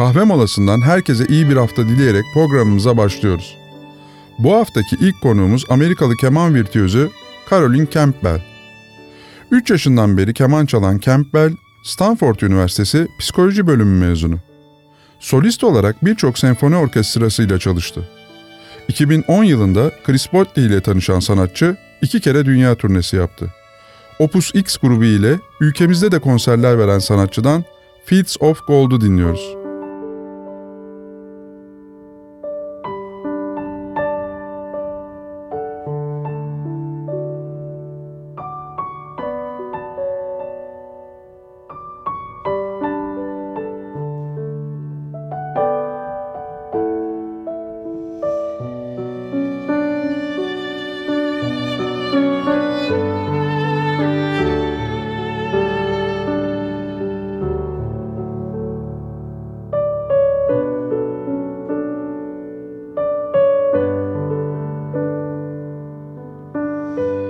Kahve molasından herkese iyi bir hafta dileyerek programımıza başlıyoruz. Bu haftaki ilk konuğumuz Amerikalı keman virtüözü Caroline Campbell. 3 yaşından beri keman çalan Campbell, Stanford Üniversitesi Psikoloji Bölümü mezunu. Solist olarak birçok senfoni orkestrasıyla çalıştı. 2010 yılında Chris Botti ile tanışan sanatçı iki kere dünya turnesi yaptı. Opus X grubu ile ülkemizde de konserler veren sanatçıdan Fields of Gold'u dinliyoruz. Amen.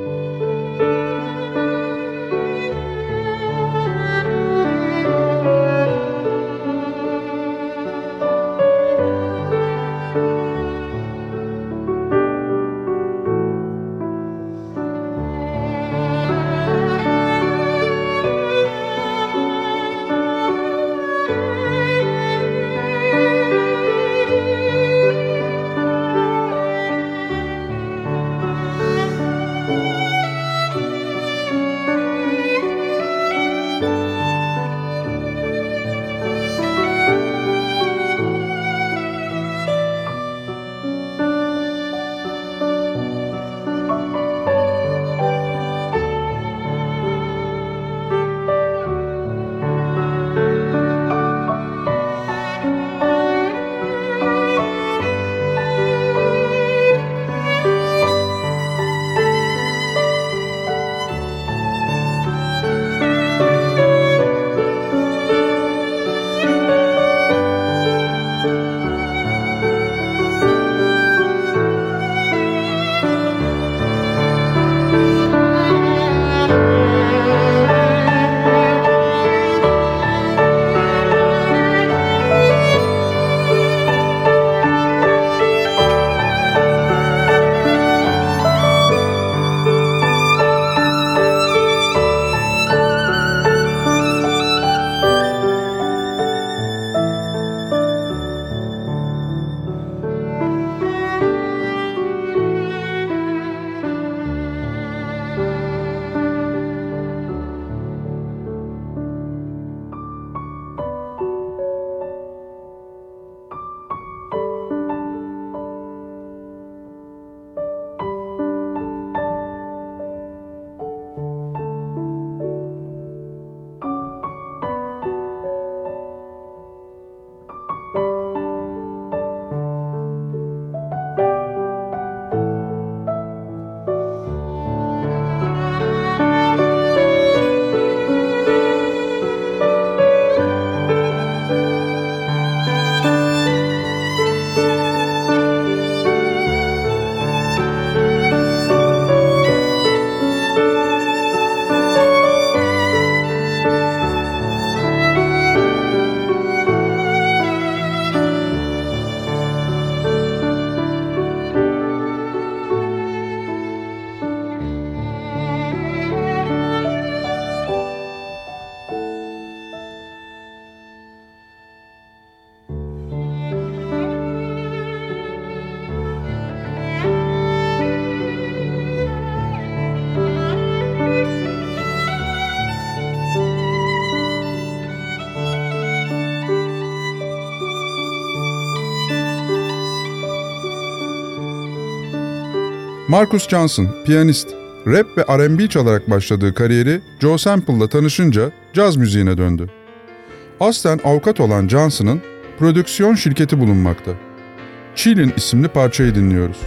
Marcus Johnson, piyanist. rap ve R&B çalarak başladığı kariyeri Joe Sample'la tanışınca caz müziğine döndü. Aslen avukat olan Johnson'ın prodüksiyon şirketi bulunmakta. Chillin isimli parçayı dinliyoruz.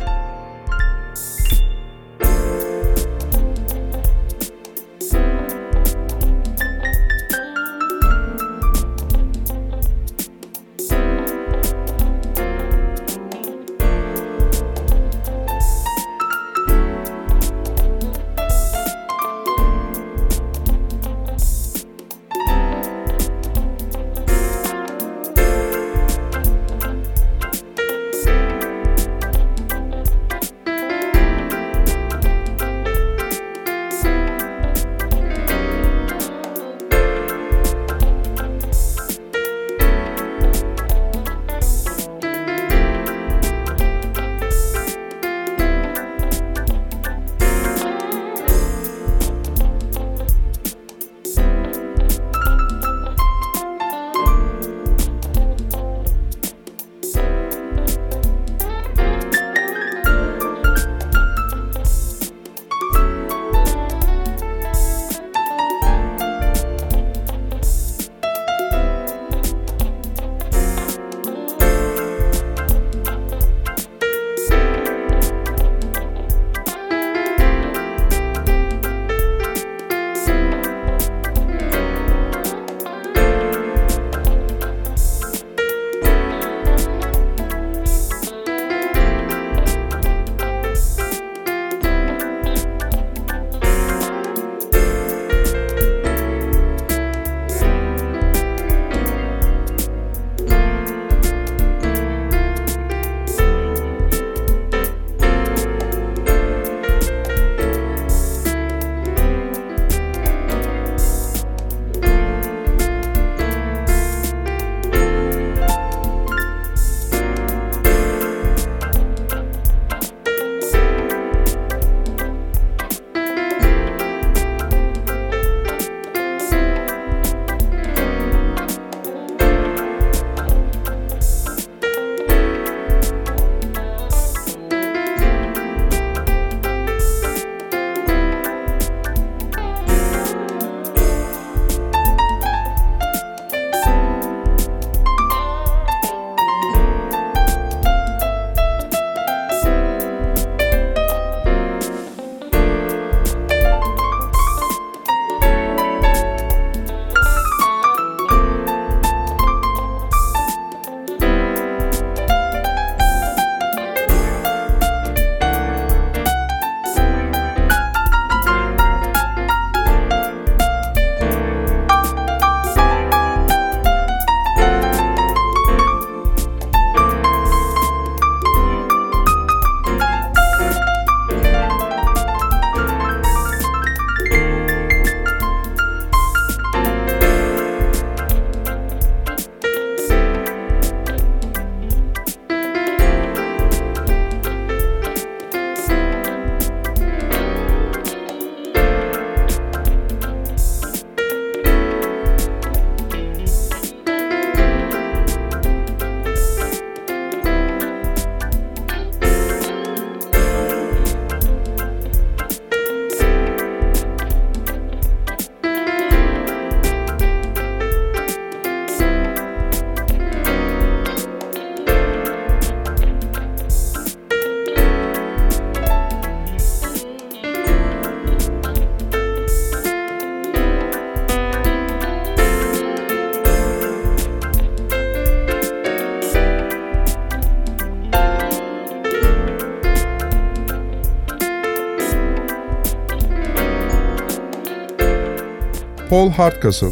Paul Hardcastle,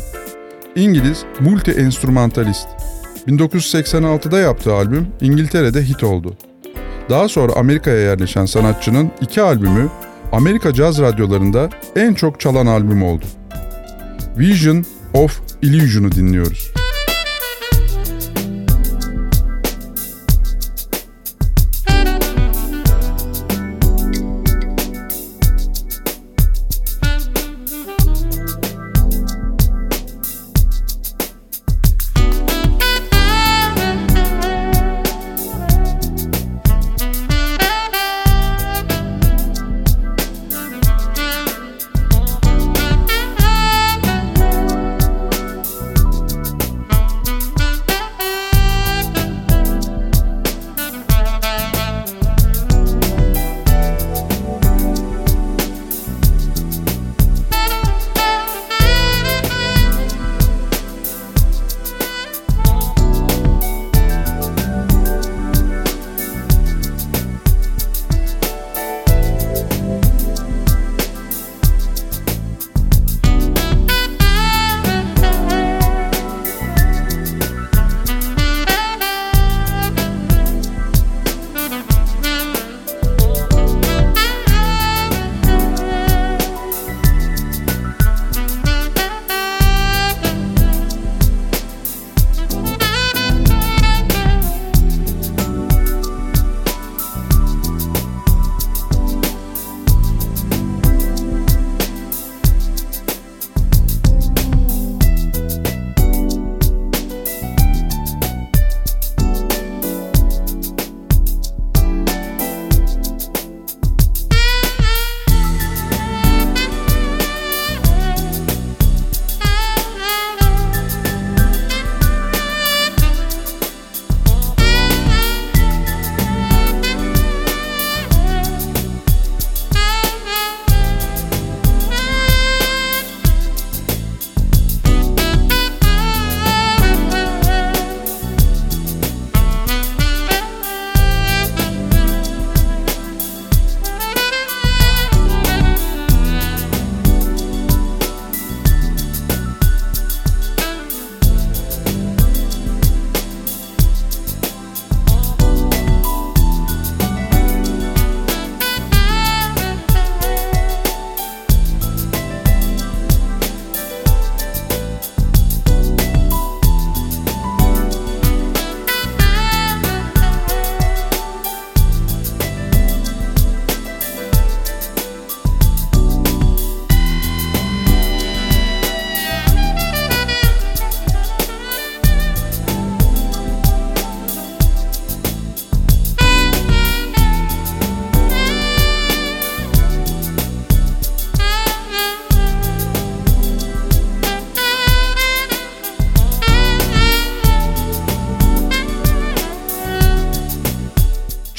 İngiliz multi-enstrümantalist. 1986'da yaptığı albüm İngiltere'de hit oldu. Daha sonra Amerika'ya yerleşen sanatçının iki albümü Amerika caz radyolarında en çok çalan albüm oldu. Vision of Illusion'u dinliyoruz.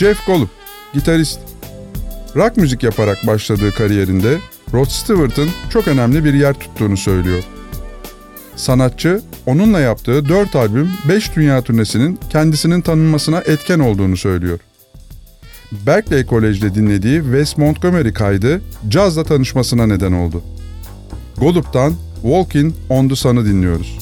Jeff Golub, gitarist. Rock müzik yaparak başladığı kariyerinde Rod Stewart'ın çok önemli bir yer tuttuğunu söylüyor. Sanatçı, onunla yaptığı 4 albüm 5 dünya turnesinin kendisinin tanınmasına etken olduğunu söylüyor. Berkeley College'de dinlediği Wes Montgomery kaydı cazla tanışmasına neden oldu. Golub'dan Walking on the Sun'ı dinliyoruz.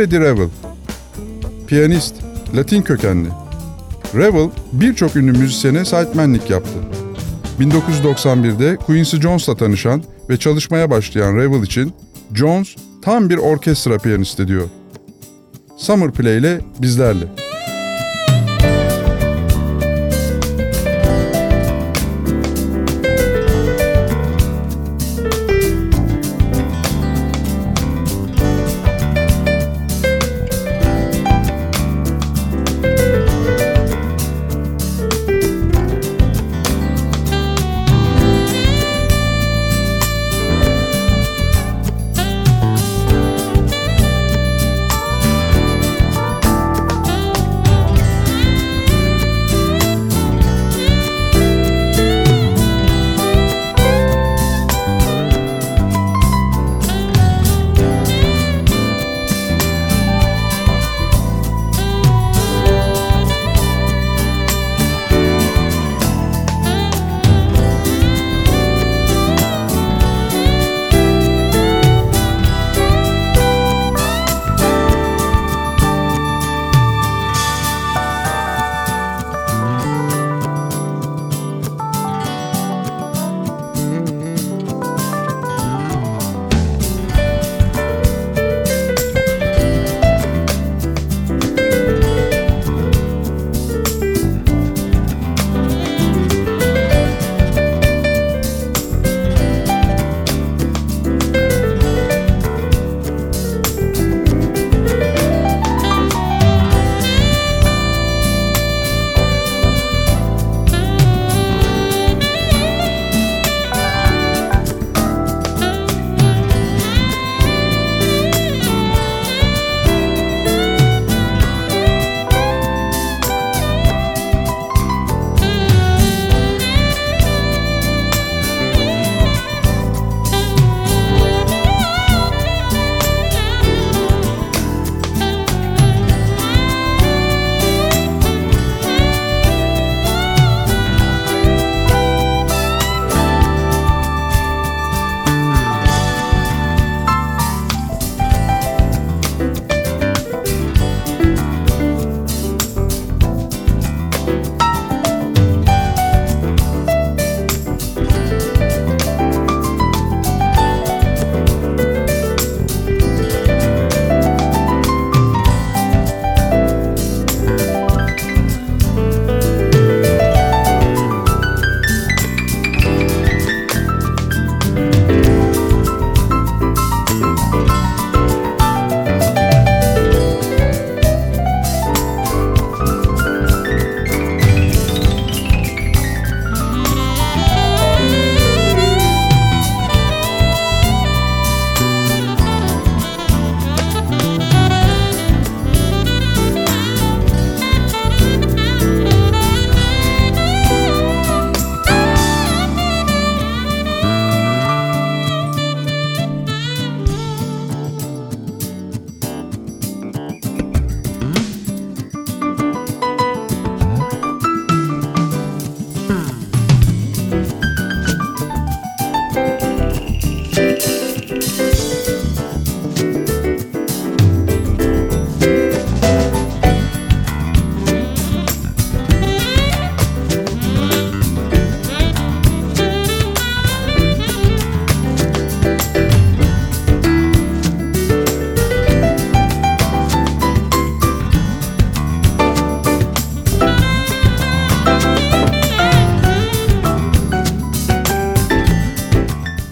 Freddie Revel Piyanist, Latin kökenli. Revel birçok ünlü müzisyene sidemenlik yaptı. 1991'de Quincy Jones'la tanışan ve çalışmaya başlayan Revel için Jones tam bir orkestra piyanisti diyor. Summer Play ile bizlerle.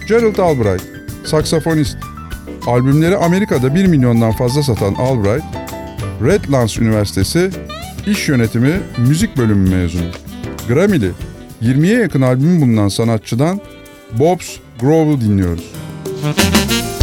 Gerald Albright, saksafonist. Albümleri Amerika'da 1 milyondan fazla satan Albright, Redlands Üniversitesi İş Yönetimi Müzik Bölümü mezunu. Grammy'li 20'ye yakın albüm bulunan sanatçıdan Bob's Grove'u dinliyoruz. Brian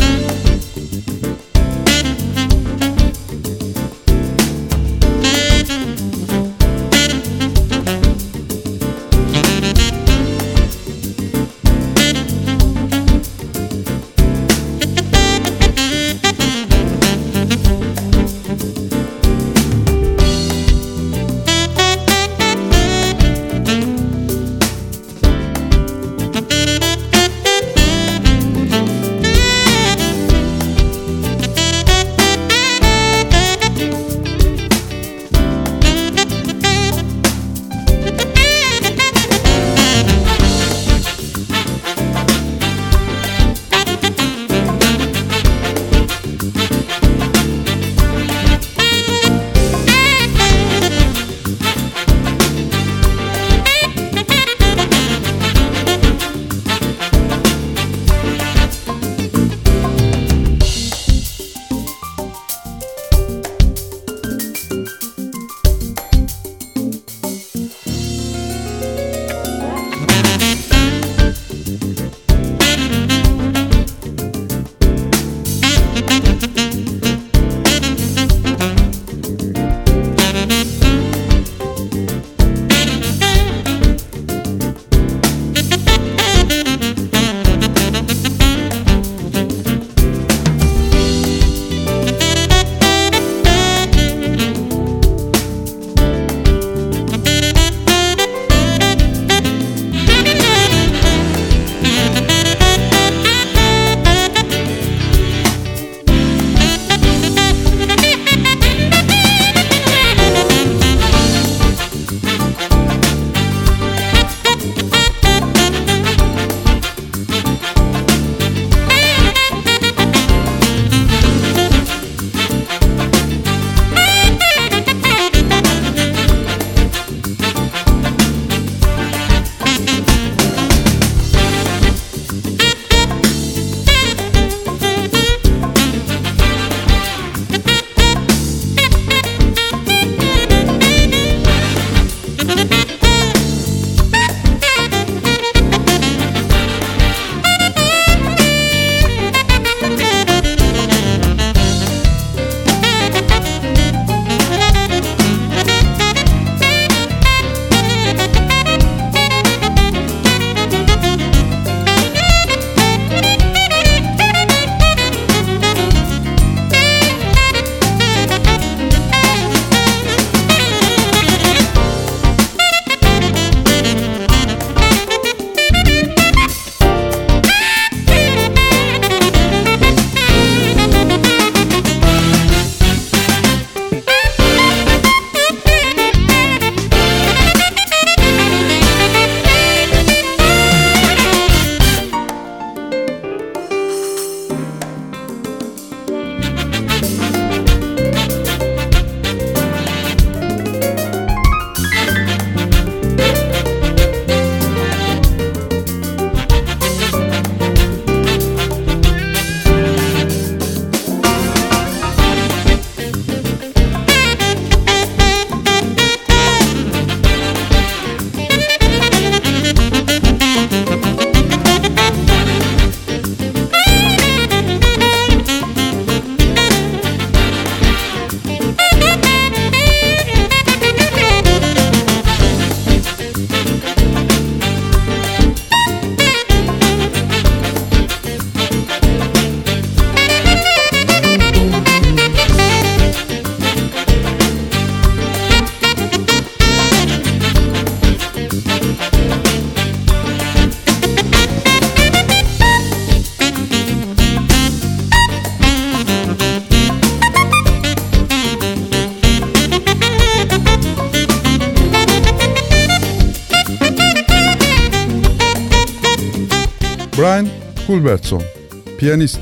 piyanist.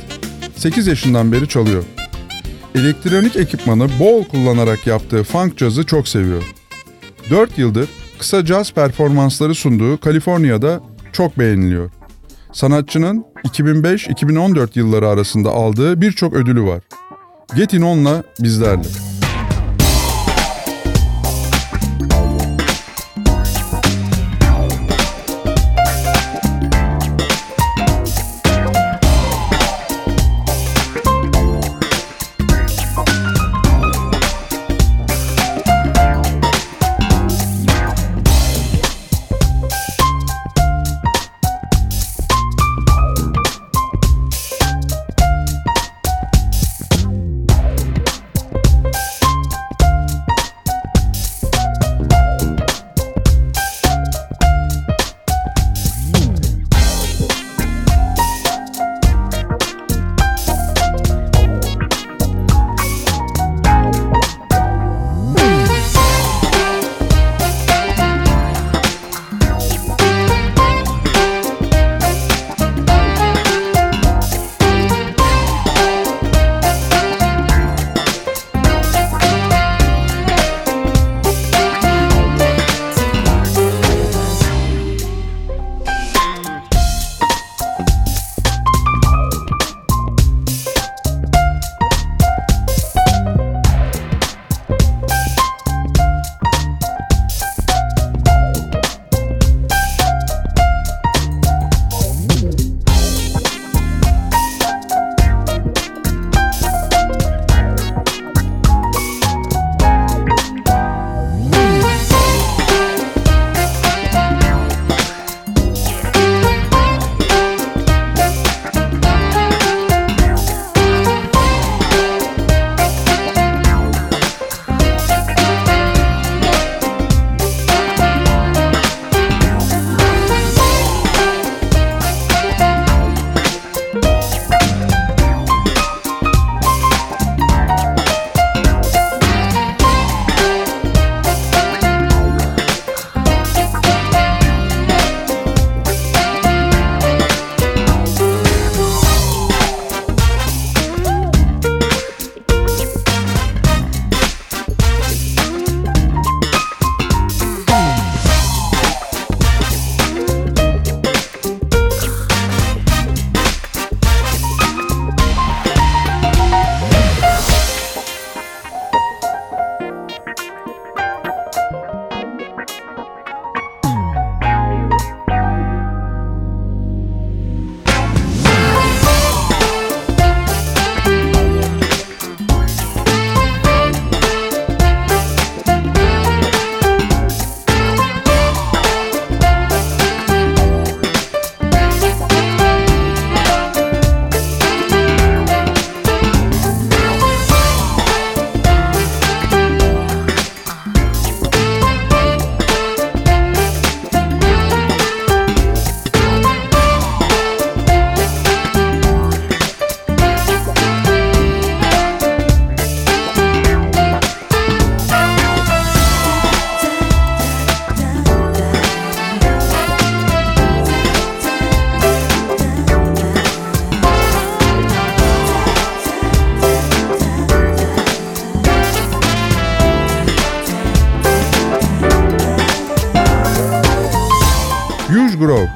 8 yaşından beri çalıyor. Elektronik ekipmanı bol kullanarak yaptığı funk cazı çok seviyor. 4 yıldır kısa caz performansları sunduğu Kaliforniya'da çok beğeniliyor. Sanatçının 2005-2014 yılları arasında aldığı birçok ödülü var. Get In On'la bizlerle.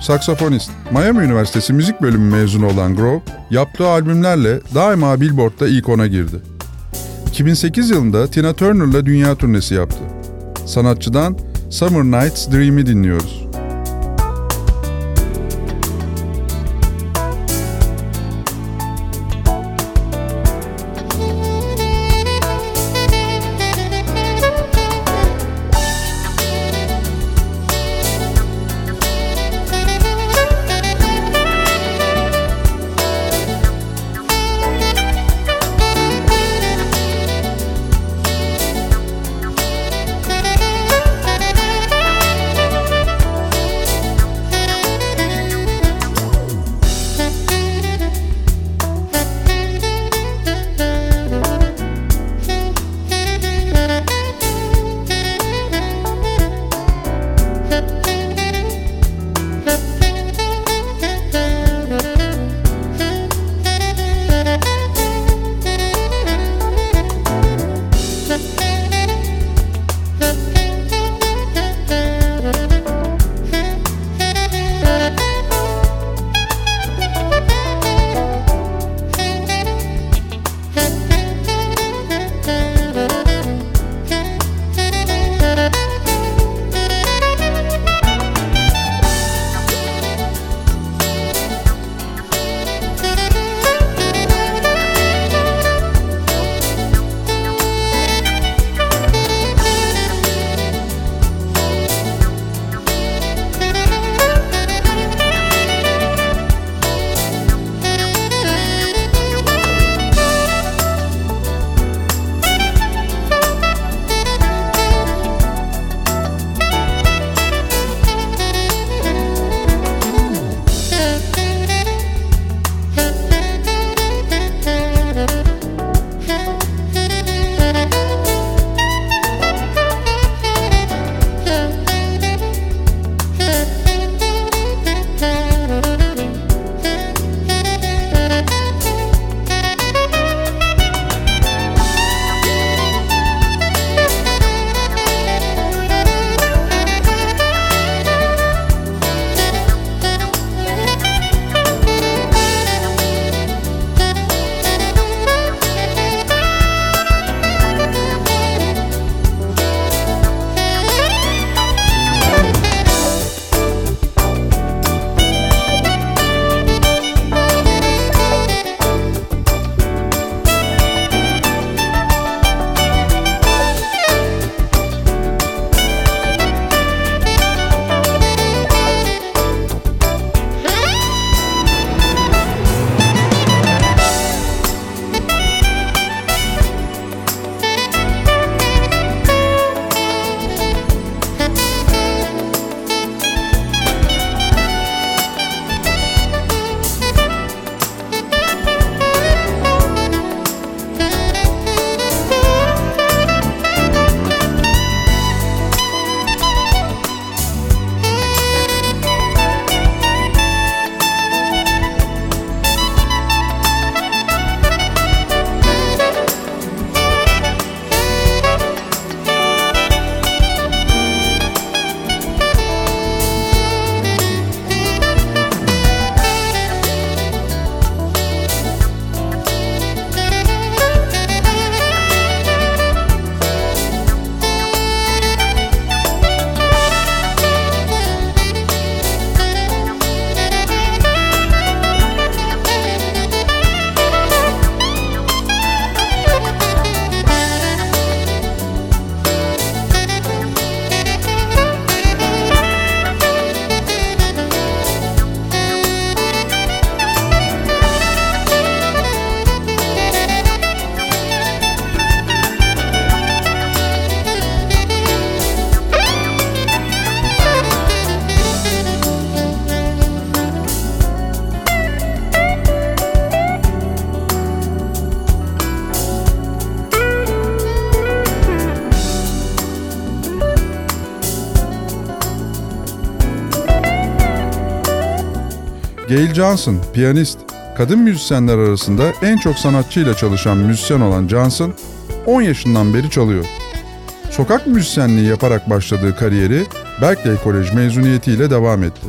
Saksafonist. Miami Üniversitesi müzik bölümü mezunu olan Grove, yaptığı albümlerle daima Billboard'da ilk ona girdi. 2008 yılında Tina Turner'la dünya turnesi yaptı. Sanatçıdan Summer Nights Dream'i dinliyoruz. Gail Johnson, piyanist, kadın müzisyenler arasında en çok sanatçıyla çalışan müzisyen olan Johnson, 10 yaşından beri çalıyor. Sokak müzisyenliği yaparak başladığı kariyeri Berkeley Kolej mezuniyetiyle devam etti.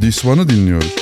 This One'ı dinliyoruz.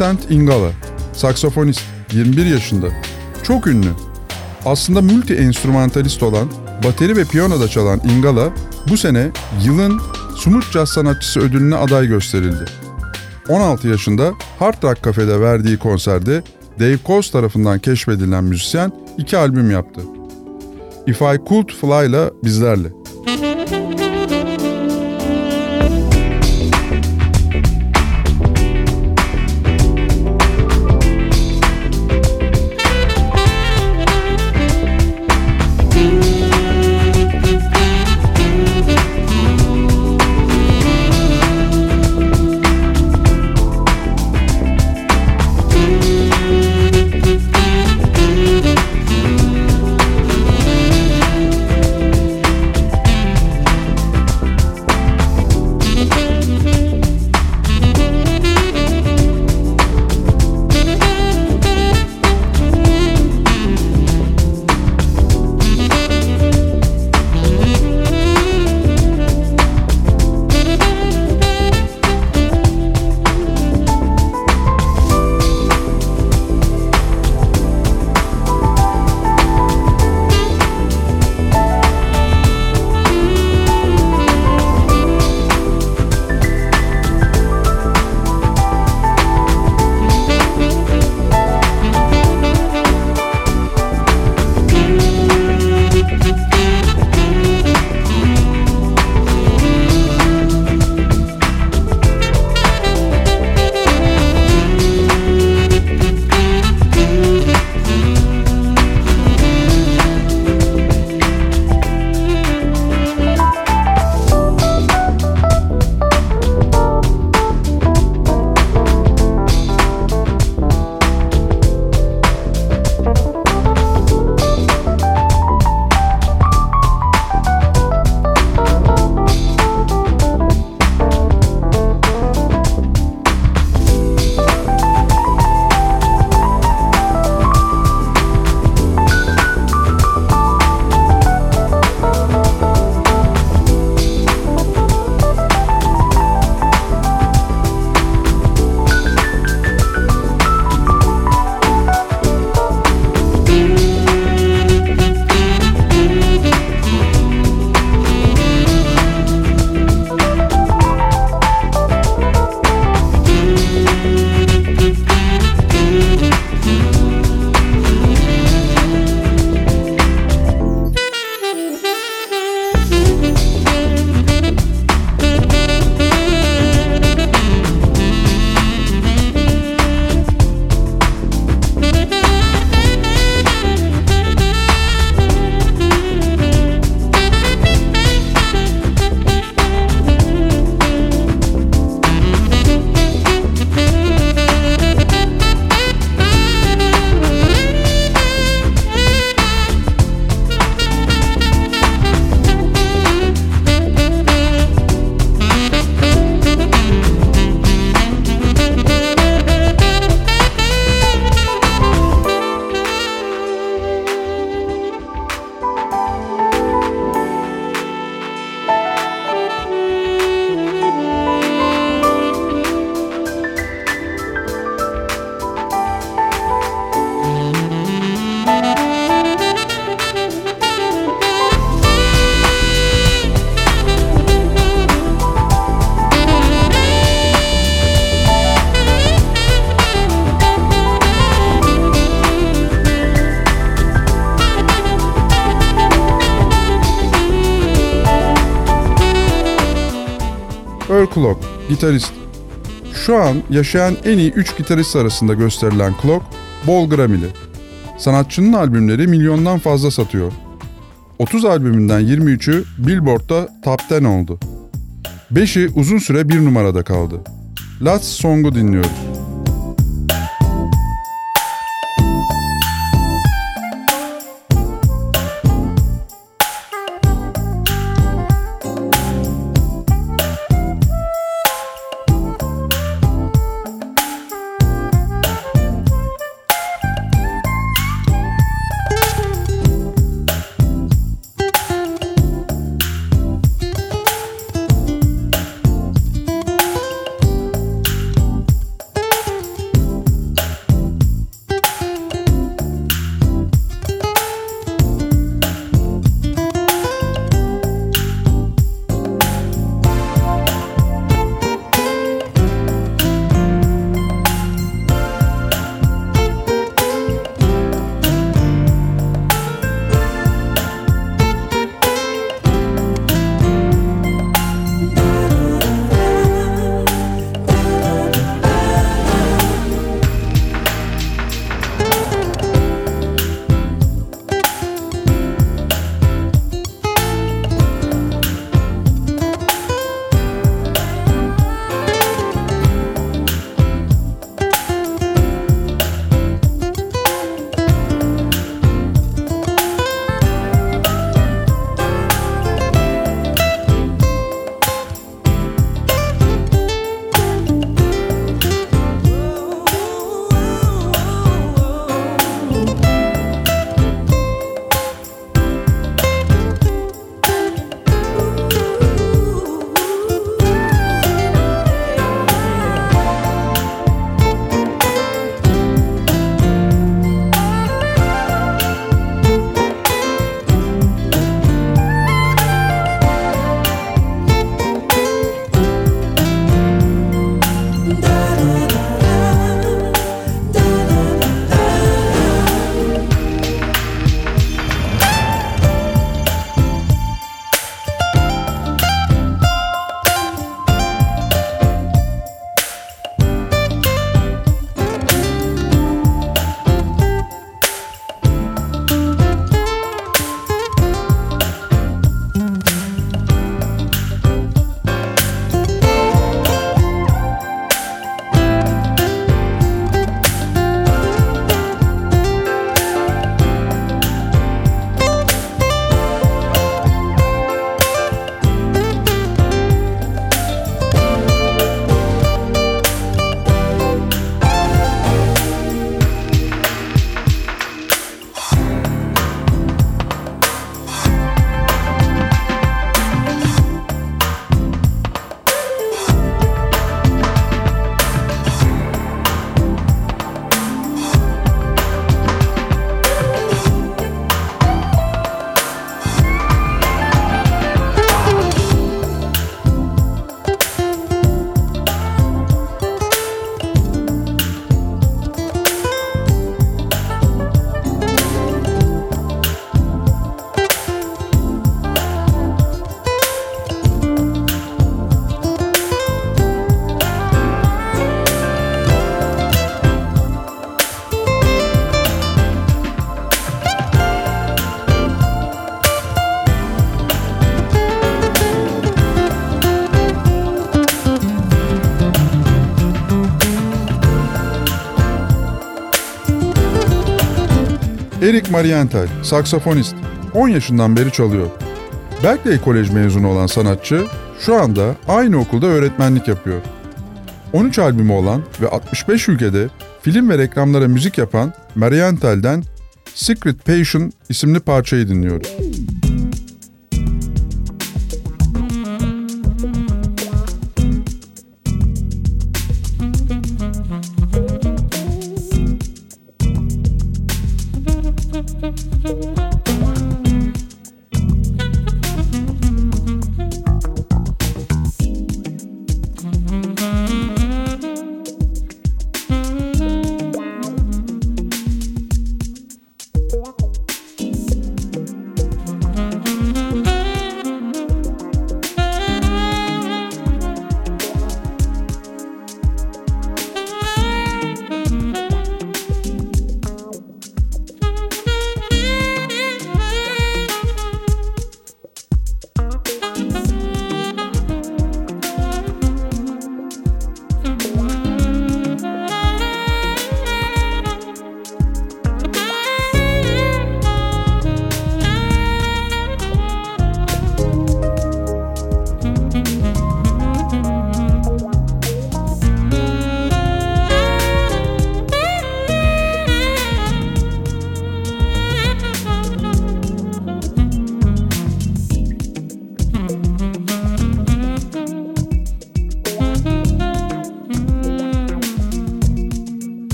Vincent Ingala, saksafonist, 21 yaşında. Çok ünlü. Aslında multi enstrümantalist olan, bateri ve piyano da çalan Ingala, bu sene yılın Sumut Jazz Sanatçısı ödülüne aday gösterildi. 16 yaşında Hard Rock Cafe'de verdiği konserde Dave Coase tarafından keşfedilen müzisyen iki albüm yaptı. If I Could Fly ile bizlerle. Gitarist. Şu an yaşayan en iyi 3 gitarist arasında gösterilen Clock, bol Grammy'li. Sanatçının albümleri milyondan fazla satıyor. 30 albümünden 23'ü Billboard'da Top 10 oldu. 5'i uzun süre bir numarada kaldı. Last Song'u dinliyoruz. Eric Marienthal, saksafonist. 10 yaşından beri çalıyor. Berkeley Kolej mezunu olan sanatçı şu anda aynı okulda öğretmenlik yapıyor. 13 albümü olan ve 65 ülkede film ve reklamlara müzik yapan Marienthal'den Secret Passion isimli parçayı dinliyoruz.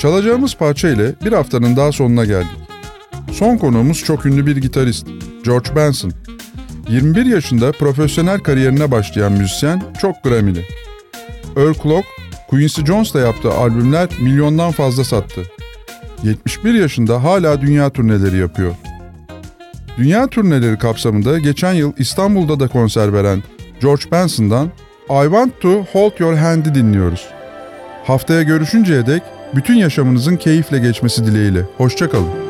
Çalacağımız parça ile bir haftanın daha sonuna geldik. Son konuğumuz çok ünlü bir gitarist, George Benson. 21 yaşında profesyonel kariyerine başlayan müzisyen çok Grammy'li. Earl Clock, Quincy Jones'la yaptığı albümler milyondan fazla sattı. 71 yaşında hala dünya turneleri yapıyor. Dünya turneleri kapsamında geçen yıl İstanbul'da da konser veren George Benson'dan I Want To Hold Your Hand'i dinliyoruz. Haftaya görüşünceye dek bütün yaşamınızın keyifle geçmesi dileğiyle. Hoşçakalın.